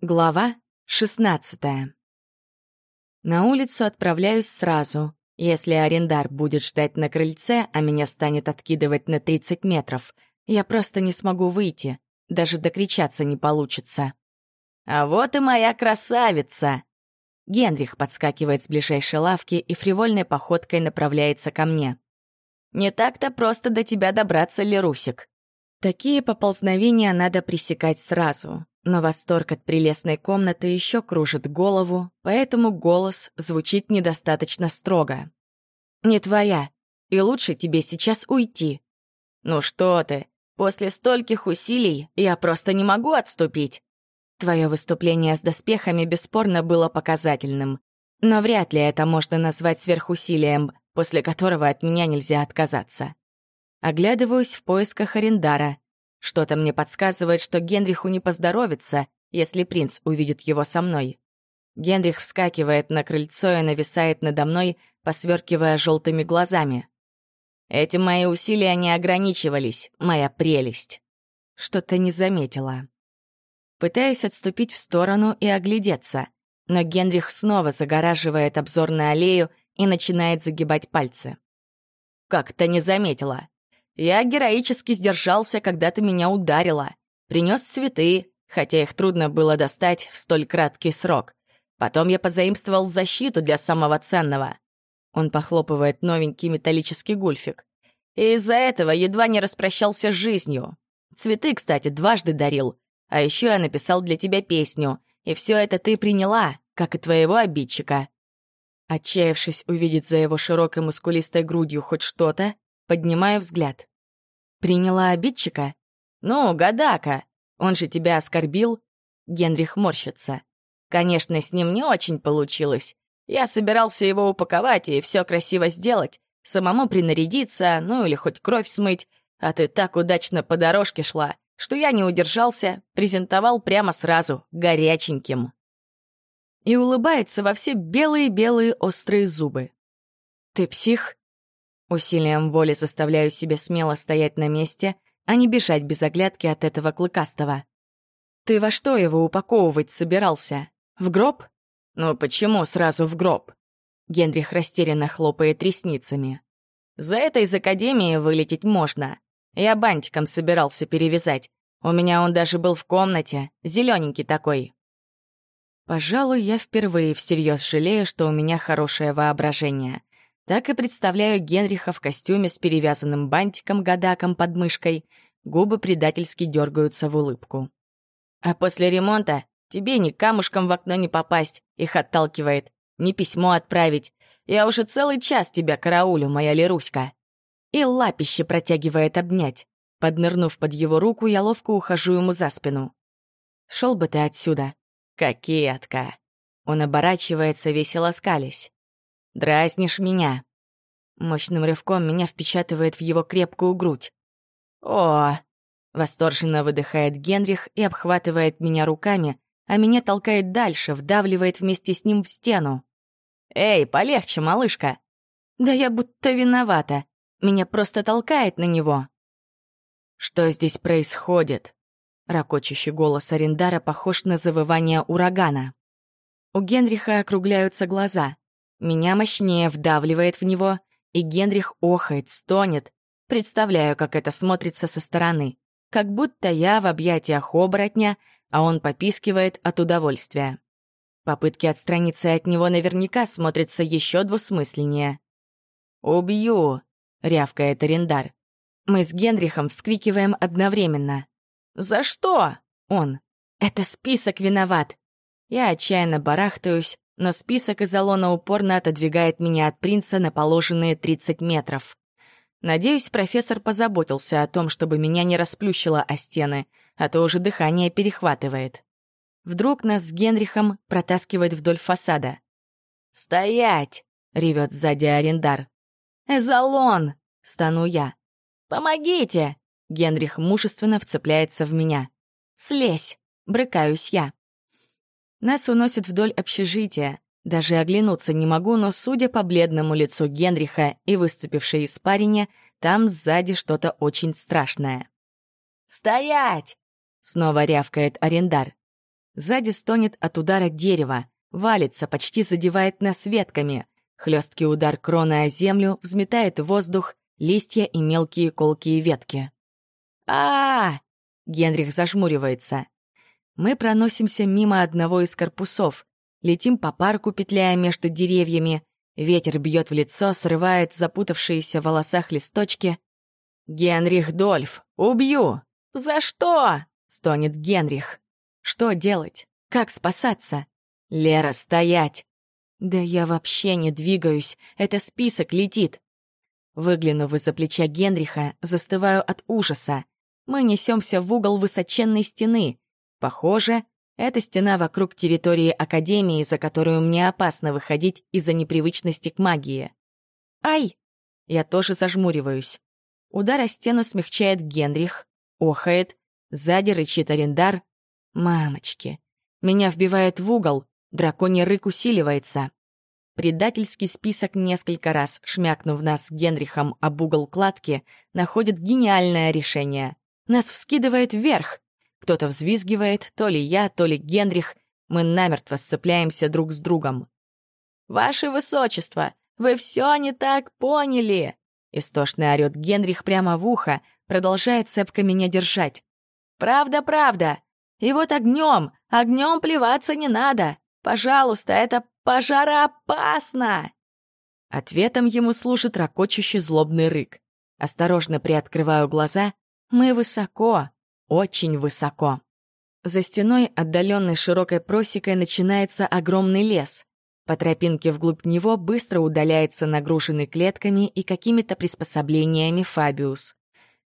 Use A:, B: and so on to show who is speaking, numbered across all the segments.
A: Глава 16 На улицу отправляюсь сразу. Если арендар будет ждать на крыльце, а меня станет откидывать на 30 метров, я просто не смогу выйти, даже докричаться не получится. «А вот и моя красавица!» Генрих подскакивает с ближайшей лавки и фривольной походкой направляется ко мне. «Не так-то просто до тебя добраться, Лерусик». Такие поползновения надо пресекать сразу, но восторг от прелестной комнаты еще кружит голову, поэтому голос звучит недостаточно строго. «Не твоя, и лучше тебе сейчас уйти». «Ну что ты, после стольких усилий я просто не могу отступить». Твое выступление с доспехами бесспорно было показательным, но вряд ли это можно назвать сверхусилием, после которого от меня нельзя отказаться. Оглядываюсь в поисках Арендара, что-то мне подсказывает, что Генриху не поздоровится, если принц увидит его со мной. Генрих вскакивает на крыльцо и нависает надо мной, посверкивая желтыми глазами. Эти мои усилия не ограничивались, моя прелесть. Что-то не заметила. Пытаюсь отступить в сторону и оглядеться, но Генрих снова загораживает обзор на аллею и начинает загибать пальцы. «Как-то не заметила. Я героически сдержался, когда ты меня ударила. Принес цветы, хотя их трудно было достать в столь краткий срок. Потом я позаимствовал защиту для самого ценного. Он похлопывает новенький металлический гульфик. И из-за этого едва не распрощался с жизнью. Цветы, кстати, дважды дарил. А еще я написал для тебя песню, и все это ты приняла, как и твоего обидчика. Отчаявшись увидеть за его широкой мускулистой грудью хоть что-то, поднимаю взгляд. Приняла обидчика? Ну, Гадака. Он же тебя оскорбил. Генрих морщится. Конечно, с ним не очень получилось. Я собирался его упаковать и все красиво сделать, самому принарядиться, ну или хоть кровь смыть, а ты так удачно по дорожке шла, что я не удержался, презентовал прямо сразу, горяченьким. И улыбается во все белые-белые острые зубы. «Ты псих?» Усилием воли заставляю себя смело стоять на месте, а не бежать без оглядки от этого клыкастого. «Ты во что его упаковывать собирался? В гроб?» «Ну почему сразу в гроб?» Генрих растерянно хлопает ресницами. «За это из Академии вылететь можно. Я бантиком собирался перевязать. У меня он даже был в комнате, зелененький такой». Пожалуй, я впервые всерьез жалею, что у меня хорошее воображение так и представляю Генриха в костюме с перевязанным бантиком-гадаком под мышкой. Губы предательски дергаются в улыбку. А после ремонта тебе ни камушком в окно не попасть, их отталкивает, ни письмо отправить. Я уже целый час тебя караулю, моя Леруська. И лапище протягивает обнять. Поднырнув под его руку, я ловко ухожу ему за спину. Шел бы ты отсюда. Кокетка. Он оборачивается, весело скались. Дразнишь меня. Мощным рывком меня впечатывает в его крепкую грудь. О! Восторженно выдыхает Генрих и обхватывает меня руками, а меня толкает дальше, вдавливает вместе с ним в стену. «Эй, полегче, малышка!» «Да я будто виновата. Меня просто толкает на него». «Что здесь происходит?» Рокочущий голос Арендара похож на завывание урагана. У Генриха округляются глаза. Меня мощнее вдавливает в него, и Генрих охает, стонет. Представляю, как это смотрится со стороны. Как будто я в объятиях оборотня, а он попискивает от удовольствия. Попытки отстраниться от него наверняка смотрятся еще двусмысленнее. «Убью!» — рявкает Арендар. Мы с Генрихом вскрикиваем одновременно. «За что?» — он. «Это список виноват!» Я отчаянно барахтаюсь, но список из Алона упорно отодвигает меня от принца на положенные 30 метров. Надеюсь, профессор позаботился о том, чтобы меня не расплющило о стены, а то уже дыхание перехватывает. Вдруг нас с Генрихом протаскивает вдоль фасада. «Стоять!» — ревет сзади арендар. «Эзолон!» — стану я. «Помогите!» — Генрих мужественно вцепляется в меня. «Слезь!» — брыкаюсь я. Нас уносят вдоль общежития. Даже оглянуться не могу, но, судя по бледному лицу Генриха и выступившей испарине, там сзади что-то очень страшное. «Стоять!» — снова рявкает арендар. Сзади стонет от удара дерева, валится, почти задевает нас ветками. Хлесткий удар кроны о землю взметает воздух, листья и мелкие колкие ветки. а, -а, -а Генрих зажмуривается. Мы проносимся мимо одного из корпусов, летим по парку, петляя между деревьями. Ветер бьет в лицо, срывает запутавшиеся в волосах листочки. «Генрих Дольф, убью!» «За что?» — стонет Генрих. «Что делать? Как спасаться?» «Лера, стоять!» «Да я вообще не двигаюсь, это список летит!» Выглянув из-за плеча Генриха, застываю от ужаса. Мы несемся в угол высоченной стены. Похоже, это стена вокруг территории Академии, за которую мне опасно выходить из-за непривычности к магии. «Ай!» Я тоже зажмуриваюсь. Удар о стену смягчает Генрих, охает, сзади рычит арендар. «Мамочки!» Меня вбивает в угол, драконий рык усиливается. Предательский список несколько раз, шмякнув нас с Генрихом об угол кладки, находит гениальное решение. Нас вскидывает вверх. Кто-то взвизгивает, то ли я, то ли Генрих. Мы намертво сцепляемся друг с другом. «Ваше Высочество, вы все не так поняли!» Истошно орёт Генрих прямо в ухо, продолжает цепко меня держать. «Правда, правда! И вот огнем, огнем плеваться не надо! Пожалуйста, это пожароопасно!» Ответом ему служит ракочущий злобный рык. Осторожно приоткрываю глаза. Мы высоко, очень высоко. За стеной, отдаленной широкой просекой, начинается огромный лес. По тропинке вглубь него быстро удаляется нагруженный клетками и какими-то приспособлениями Фабиус.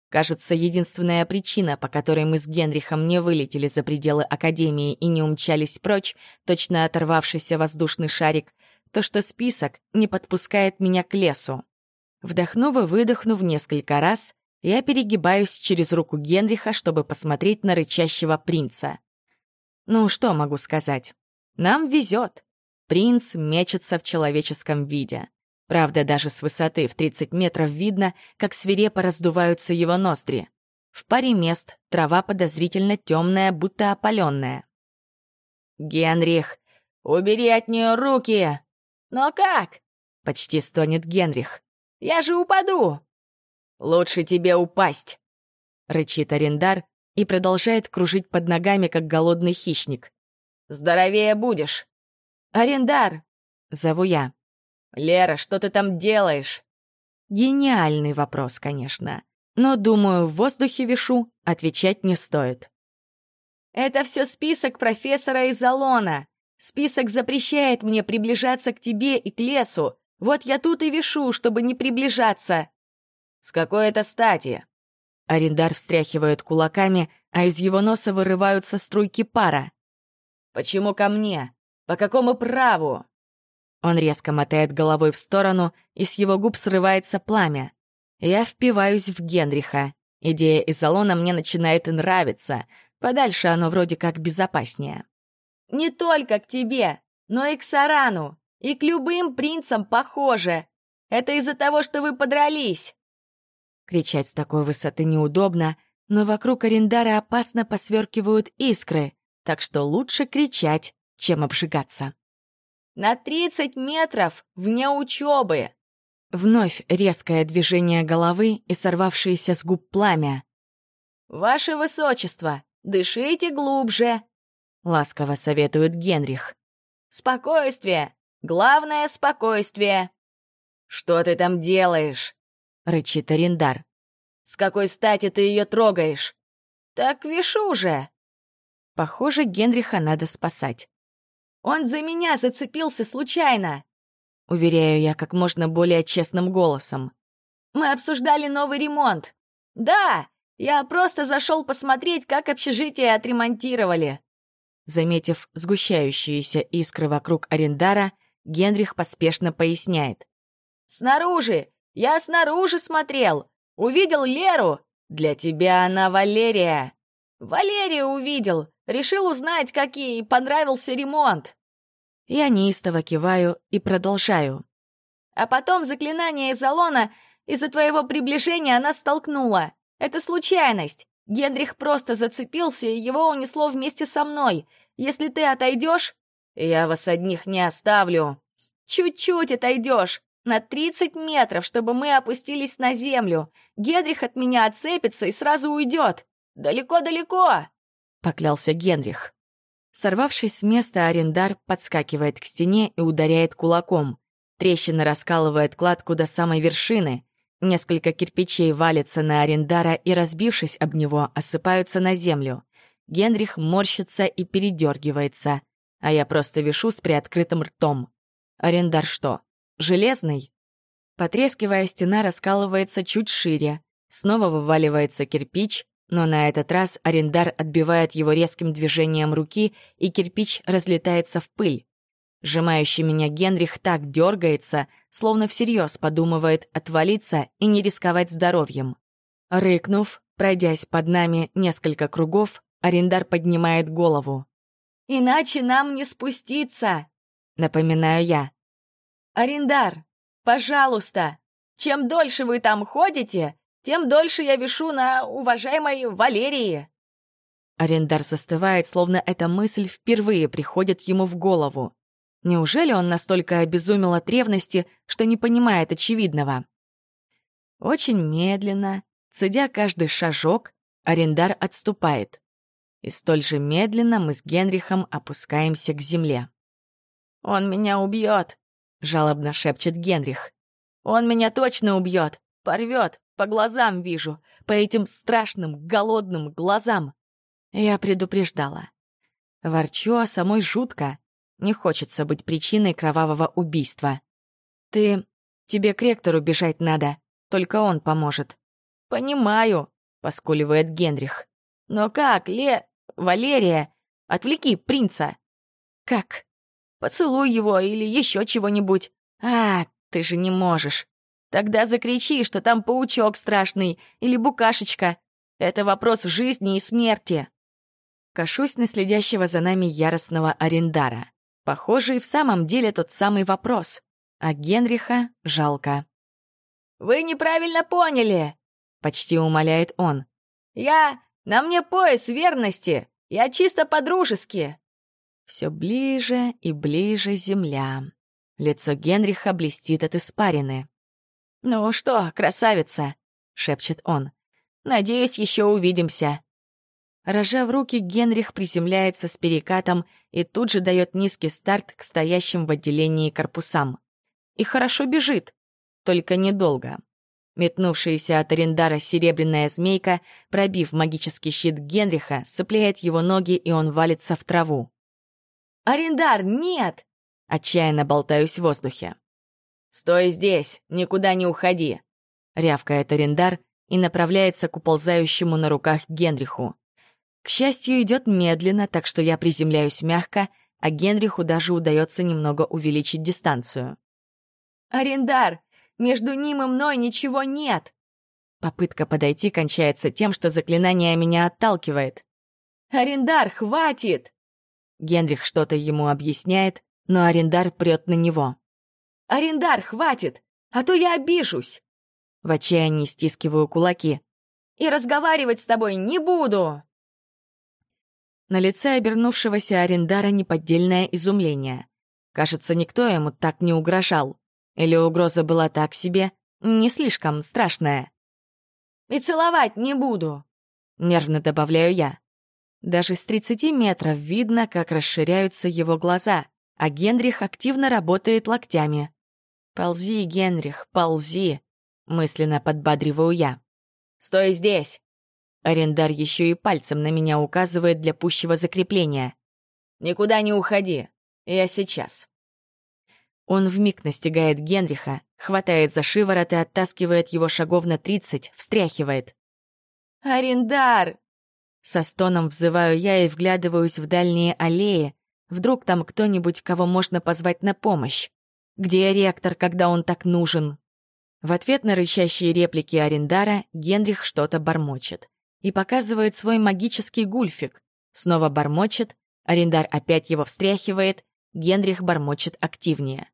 A: Кажется, единственная причина, по которой мы с Генрихом не вылетели за пределы Академии и не умчались прочь, точно оторвавшийся воздушный шарик, то, что список не подпускает меня к лесу. Вдохнув и выдохнув несколько раз, я перегибаюсь через руку Генриха, чтобы посмотреть на рычащего принца. Ну, что могу сказать? Нам везет. Принц мечется в человеческом виде. Правда, даже с высоты в 30 метров видно, как свирепо раздуваются его ноздри. В паре мест трава подозрительно темная, будто опаленная. «Генрих, убери от нее руки!» «Но как?» — почти стонет Генрих. «Я же упаду!» «Лучше тебе упасть!» — рычит Арендар и продолжает кружить под ногами, как голодный хищник. «Здоровее будешь!» «Арендар!» — зову я. «Лера, что ты там делаешь?» Гениальный вопрос, конечно. Но, думаю, в воздухе вишу, отвечать не стоит. «Это все список профессора из Алона. Список запрещает мне приближаться к тебе и к лесу. Вот я тут и вишу, чтобы не приближаться». «С какой это стати?» Арендар встряхивает кулаками, а из его носа вырываются струйки пара. «Почему ко мне? По какому праву?» Он резко мотает головой в сторону, и с его губ срывается пламя. Я впиваюсь в Генриха. Идея из салона мне начинает нравиться. Подальше оно вроде как безопаснее. «Не только к тебе, но и к Сарану, и к любым принцам похоже. Это из-за того, что вы подрались!» Кричать с такой высоты неудобно, но вокруг Арендара опасно посверкивают искры, так что лучше кричать, чем обжигаться. На 30 метров вне учебы!» Вновь резкое движение головы и сорвавшееся с губ пламя. «Ваше высочество, дышите глубже!» — ласково советует Генрих. «Спокойствие! Главное — спокойствие!» «Что ты там делаешь?» — рычит Арендар. «С какой стати ты ее трогаешь?» «Так вишу же!» Похоже, Генриха надо спасать. Он за меня зацепился случайно!» Уверяю я как можно более честным голосом. «Мы обсуждали новый ремонт. Да, я просто зашел посмотреть, как общежитие отремонтировали». Заметив сгущающиеся искры вокруг Арендара, Генрих поспешно поясняет. «Снаружи! Я снаружи смотрел! Увидел Леру! Для тебя она Валерия! Валерию увидел! Решил узнать, как ей понравился ремонт. Я неистово киваю и продолжаю. А потом заклинание из салона из-за твоего приближения она столкнула. Это случайность. Генрих просто зацепился, и его унесло вместе со мной.
B: если ты отойдешь, я вас одних не оставлю. Чуть-чуть отойдешь, на 30 метров, чтобы мы опустились на землю. Генрих от меня отцепится и сразу уйдет. Далеко-далеко!» — поклялся Генрих.
A: Сорвавшись с места, арендар подскакивает к стене и ударяет кулаком. Трещина раскалывает кладку до самой вершины. Несколько кирпичей валятся на арендара и, разбившись об него, осыпаются на землю. Генрих морщится и передергивается, а я просто вишу с приоткрытым ртом. Арендар что, железный? Потрескивая, стена раскалывается чуть шире. Снова вываливается кирпич, но на этот раз арендар отбивает его резким движением руки, и кирпич разлетается в пыль. Сжимающий меня Генрих так дергается, словно всерьез подумывает отвалиться и не рисковать здоровьем. Рыкнув, пройдясь под нами несколько кругов, арендар поднимает голову.
B: «Иначе нам не спуститься!»
A: — напоминаю я.
B: «Арендар, пожалуйста, чем дольше вы там ходите, тем дольше я вишу на уважаемой Валерии!»
A: Арендар застывает, словно эта мысль впервые приходит ему в голову. Неужели он настолько обезумел от ревности, что не понимает очевидного? Очень медленно, цедя каждый шажок, арендар отступает. И столь же медленно мы с Генрихом опускаемся к земле.
B: «Он меня убьет», — жалобно шепчет Генрих. «Он меня точно убьет, порвет, по глазам вижу, по этим страшным, голодным глазам».
A: Я предупреждала. Ворчу, а самой жутко. Не хочется быть причиной кровавого убийства. Ты... Тебе к ректору бежать надо. Только он поможет.
B: «Понимаю», — поскуливает Генрих. «Но как, Ле... Валерия? Отвлеки принца».
A: «Как?»
B: «Поцелуй его или еще чего-нибудь». «А, ты же не можешь. Тогда закричи, что там паучок страшный или букашечка. Это вопрос жизни и смерти».
A: Кашусь на следящего за нами яростного арендара. Похоже, и в самом деле тот самый вопрос. А Генриха жалко.
B: «Вы неправильно поняли!»
A: — почти умоляет он.
B: «Я... На мне пояс верности! Я чисто по-дружески!»
A: Все ближе и ближе земля. Лицо Генриха блестит от испарины.
B: «Ну что, красавица!» — шепчет он. «Надеюсь, еще увидимся!»
A: Рожав руки, Генрих приземляется с перекатом и тут же дает низкий старт к стоящим в отделении корпусам. И хорошо бежит, только недолго. Метнувшаяся от Арендара серебряная змейка, пробив магический щит Генриха, цепляет его ноги, и он валится в траву.
B: «Арендар, нет!»
A: Отчаянно болтаюсь в воздухе.
B: «Стой здесь, никуда не уходи!»
A: Рявкает Арендар и направляется к уползающему на руках Генриху. К счастью, идет медленно, так что я приземляюсь мягко, а Генриху даже удается немного увеличить дистанцию.
B: «Арендар, между ним и мной ничего нет!»
A: Попытка подойти кончается тем, что заклинание меня отталкивает.
B: «Арендар, хватит!»
A: Генрих что-то ему объясняет, но Арендар прет на него.
B: «Арендар, хватит, а то я обижусь!»
A: В отчаянии стискиваю кулаки.
B: «И разговаривать с тобой не буду!»
A: На лице обернувшегося арендара неподдельное изумление. Кажется, никто ему так не угрожал. Или угроза была так себе, не слишком страшная.
B: «И целовать не буду», —
A: нервно добавляю я. Даже с 30 метров видно, как расширяются его глаза, а Генрих активно работает локтями. «Ползи, Генрих, ползи», — мысленно подбадриваю я.
B: «Стой здесь!»
A: Арендар еще и пальцем на меня указывает для пущего закрепления.
B: «Никуда не уходи. Я сейчас».
A: Он вмиг настигает Генриха, хватает за шиворот и оттаскивает его шагов на тридцать, встряхивает.
B: «Арендар!»
A: Со стоном взываю я и вглядываюсь в дальние аллеи. Вдруг там кто-нибудь, кого можно позвать на помощь. Где ректор, когда он так нужен? В ответ на рычащие реплики Арендара Генрих что-то бормочет и показывает свой магический гульфик. Снова бормочет, Арендар опять его встряхивает, Генрих бормочет активнее.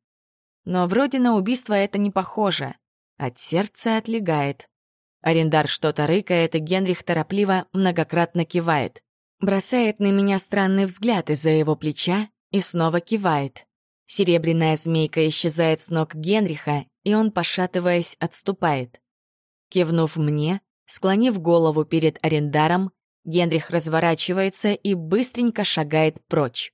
A: Но вроде на убийство это не похоже. От сердца отлегает. Арендар что-то рыкает, и Генрих торопливо многократно кивает. Бросает на меня странный взгляд из-за его плеча и снова кивает. Серебряная змейка исчезает с ног Генриха, и он, пошатываясь, отступает. Кивнув мне, склонив голову перед арендаром, Генрих разворачивается и быстренько шагает прочь.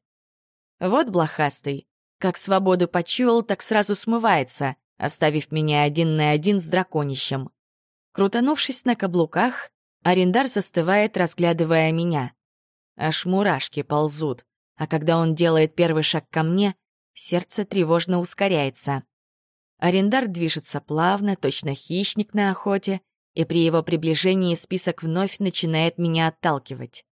A: Вот блохастый. Как свободу почуял, так сразу смывается, оставив меня один на один с драконищем. Крутанувшись на каблуках, арендар застывает, разглядывая меня. Аж мурашки ползут, а когда он делает первый шаг ко мне, сердце тревожно ускоряется. Арендар движется плавно, точно хищник на охоте, и при его приближении список вновь начинает меня отталкивать.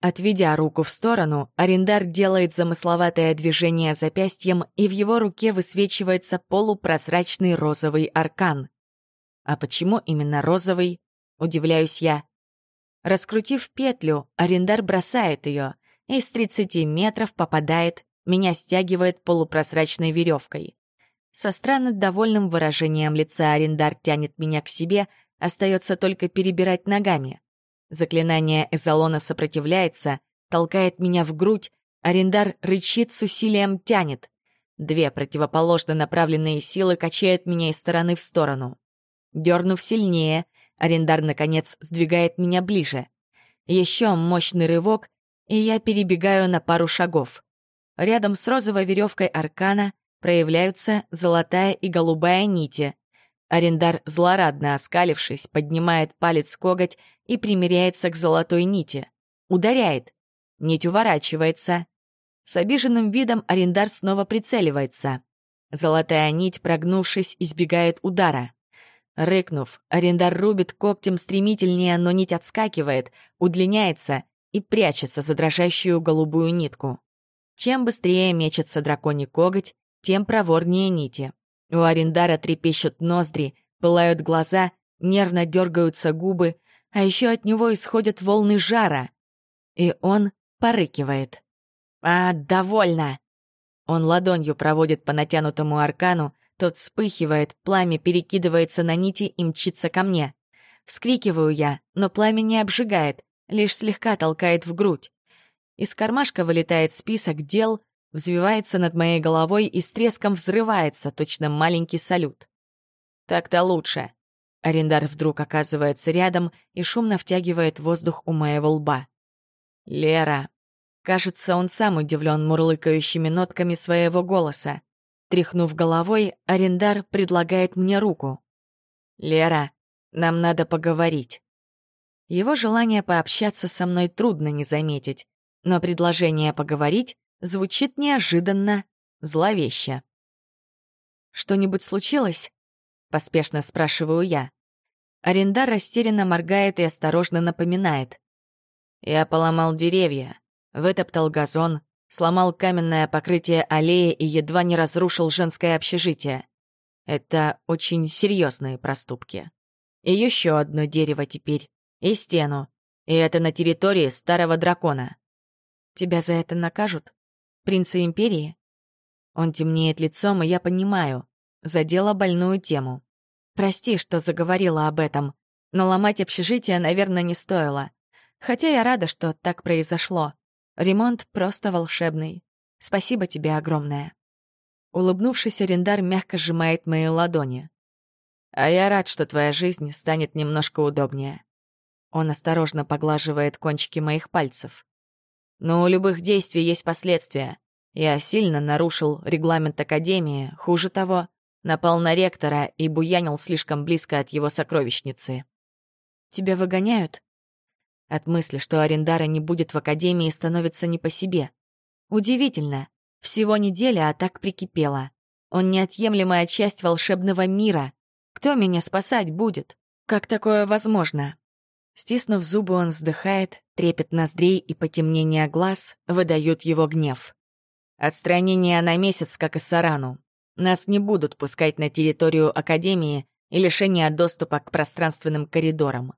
A: Отведя руку в сторону, арендар делает замысловатое движение запястьем, и в его руке высвечивается полупрозрачный розовый аркан. А почему именно розовый? Удивляюсь я. Раскрутив петлю, арендар бросает ее, и с 30 метров попадает, меня стягивает полупрозрачной веревкой. Со странно довольным выражением лица арендар тянет меня к себе, остается только перебирать ногами. Заклинание Эзолона сопротивляется, толкает меня в грудь, арендар рычит с усилием тянет. Две противоположно направленные силы качают меня из стороны в сторону. Дернув сильнее, арендар, наконец, сдвигает меня ближе. Еще мощный рывок, и я перебегаю на пару шагов. Рядом с розовой веревкой аркана проявляются золотая и голубая нити. Арендар, злорадно оскалившись, поднимает палец-коготь и примеряется к золотой нити. Ударяет. Нить уворачивается. С обиженным видом арендар снова прицеливается. Золотая нить, прогнувшись, избегает удара. Рыкнув, арендар рубит когтем стремительнее, но нить отскакивает, удлиняется и прячется за дрожащую голубую нитку. Чем быстрее мечется драконий коготь, тем проворнее нити. У арендара трепещут ноздри, пылают глаза, нервно дергаются губы, а еще от него исходят волны жара. И он порыкивает. «А, довольно!» Он ладонью проводит по натянутому аркану, тот вспыхивает, пламя перекидывается на нити и мчится ко мне. Вскрикиваю я, но пламя не обжигает, лишь слегка толкает в грудь. Из кармашка вылетает список дел, взвивается над моей головой и с треском взрывается, точно маленький салют. Так-то лучше. Арендар вдруг оказывается рядом и шумно втягивает воздух у моего лба. «Лера». Кажется, он сам удивлен мурлыкающими нотками своего голоса. Тряхнув головой, Арендар предлагает мне руку. «Лера, нам надо поговорить». Его желание пообщаться со мной трудно не заметить, но предложение поговорить звучит неожиданно, зловеще. «Что-нибудь случилось?» — поспешно спрашиваю я. Арендар растерянно моргает и осторожно напоминает. «Я поломал деревья, вытоптал газон, сломал каменное покрытие аллеи и едва не разрушил женское общежитие. Это очень серьезные проступки. И еще одно дерево теперь, и стену, и это на территории старого дракона. Тебя за это накажут? Принца Империи? Он темнеет лицом, и я понимаю. Задела больную тему. Прости, что заговорила об этом, но ломать общежитие, наверное, не стоило. Хотя я рада, что так произошло. Ремонт просто волшебный. Спасибо тебе огромное. Улыбнувшись, арендар мягко сжимает мои ладони. А я рад, что твоя жизнь станет немножко удобнее. Он осторожно поглаживает кончики моих пальцев. Но у любых действий есть последствия. Я сильно нарушил регламент Академии, хуже того, напал на ректора и буянил слишком близко от его сокровищницы. «Тебя выгоняют?» От мысли, что Арендара не будет в Академии, становится не по себе. Удивительно. Всего неделя, а так прикипела. Он неотъемлемая часть волшебного мира. Кто меня спасать будет? Как такое возможно? Стиснув зубы, он вздыхает, трепет ноздрей и потемнение глаз выдают его гнев. Отстранение на месяц, как и Сарану. Нас не будут пускать на территорию Академии и лишение доступа к пространственным коридорам.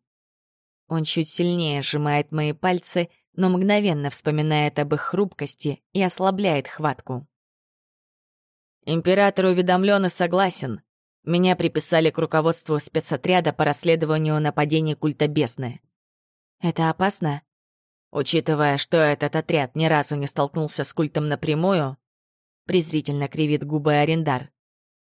A: Он чуть сильнее сжимает мои пальцы, но мгновенно вспоминает об их хрупкости и ослабляет хватку. Император уведомлен и согласен. Меня приписали к руководству спецотряда по расследованию нападений культа бесны. Это опасно? Учитывая, что этот отряд ни разу не столкнулся с культом напрямую, презрительно кривит губы Арендар.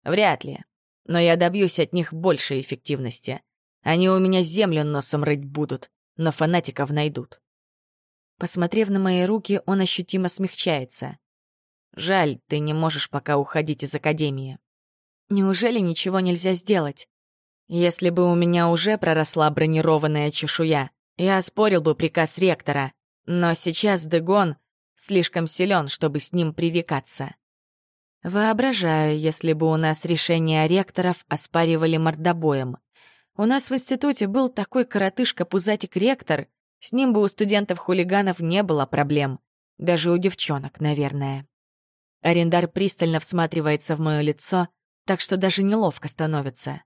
A: Вряд ли. Но я добьюсь от них большей эффективности. Они у меня землю носом рыть будут, но фанатиков найдут. Посмотрев на мои руки, он ощутимо смягчается. Жаль, ты не можешь пока уходить из Академии. Неужели ничего нельзя сделать? Если бы у меня уже проросла бронированная чешуя, я оспорил бы приказ ректора, но сейчас Дегон слишком силен, чтобы с ним пререкаться. Воображаю, если бы у нас решения ректоров оспаривали мордобоем. У нас в институте был такой коротышка-пузатик-ректор, с ним бы у студентов-хулиганов не было проблем. Даже у девчонок, наверное. Арендар пристально всматривается в мое лицо, так что даже неловко становится.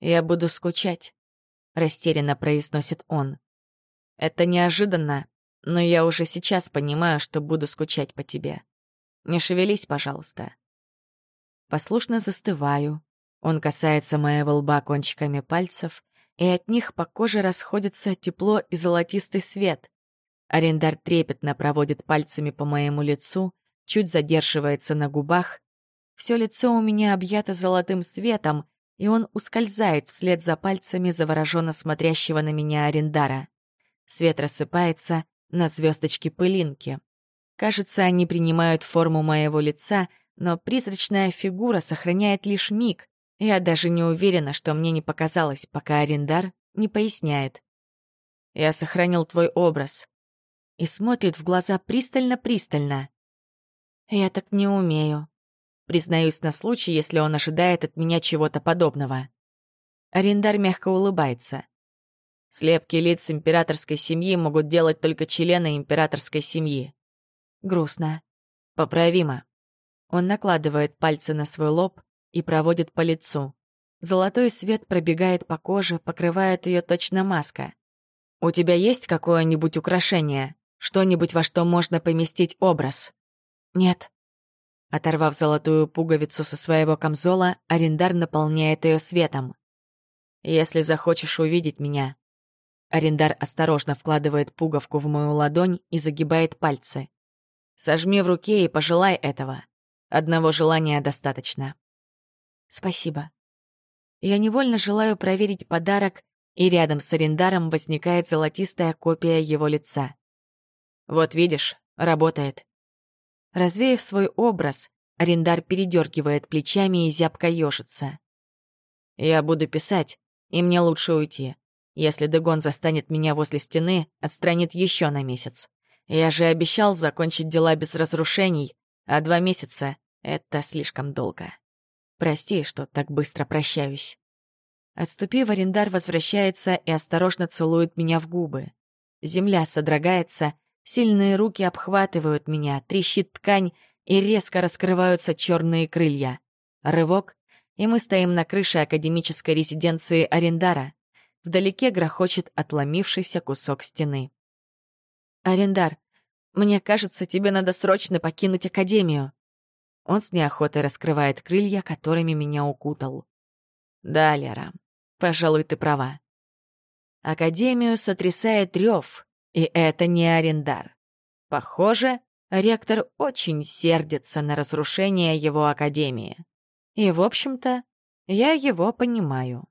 A: «Я буду скучать», — растерянно произносит он. «Это неожиданно, но я уже сейчас понимаю, что буду скучать по тебе. Не шевелись, пожалуйста». Послушно застываю. Он касается моего лба кончиками пальцев, и от них по коже расходится тепло и золотистый свет. Арендар трепетно проводит пальцами по моему лицу, чуть задерживается на губах. Все лицо у меня объято золотым светом, и он ускользает вслед за пальцами завороженно смотрящего на меня Арендара. Свет рассыпается на звездочки пылинки. Кажется, они принимают форму моего лица, но призрачная фигура сохраняет лишь миг. Я даже не уверена, что мне не показалось, пока Арендар не поясняет. «Я сохранил твой образ». И смотрит в глаза пристально-пристально. «Я так не умею», Признаюсь на случай, если он ожидает от меня чего-то подобного. Арендар мягко улыбается. Слепки лиц императорской семьи могут делать только члены императорской семьи. Грустно. Поправимо. Он накладывает пальцы на свой лоб и проводит по лицу. Золотой свет пробегает по коже, покрывает ее точно маска. «У тебя есть какое-нибудь украшение? Что-нибудь, во что можно поместить образ?» «Нет», Оторвав золотую пуговицу со своего камзола, арендар наполняет ее светом. «Если захочешь увидеть меня...» Арендар осторожно вкладывает пуговку в мою ладонь и загибает пальцы. «Сожми в руке и пожелай этого. Одного желания достаточно». «Спасибо». Я невольно желаю проверить подарок, и рядом с арендаром возникает золотистая копия его лица. «Вот видишь, работает. Развеяв свой образ, арендар передергивает плечами и зябко ёжится. «Я буду писать, и мне лучше уйти. Если Дегон застанет меня возле стены, отстранит еще на месяц. Я же обещал закончить дела без разрушений, а два месяца — это слишком долго. Прости, что так быстро прощаюсь». Отступив, арендар возвращается и осторожно целует меня в губы. Земля содрогается, Сильные руки обхватывают меня, трещит ткань, и резко раскрываются черные крылья. Рывок, и мы стоим на крыше академической резиденции Арендара. Вдалеке грохочет отломившийся кусок стены. «Арендар, мне кажется, тебе надо срочно покинуть Академию». Он с неохотой раскрывает крылья, которыми меня укутал. «Да, Лера, пожалуй, ты права». Академию сотрясает рев, и это не арендар. Похоже, ректор очень сердится на разрушение его академии. И, в общем-то, я его понимаю.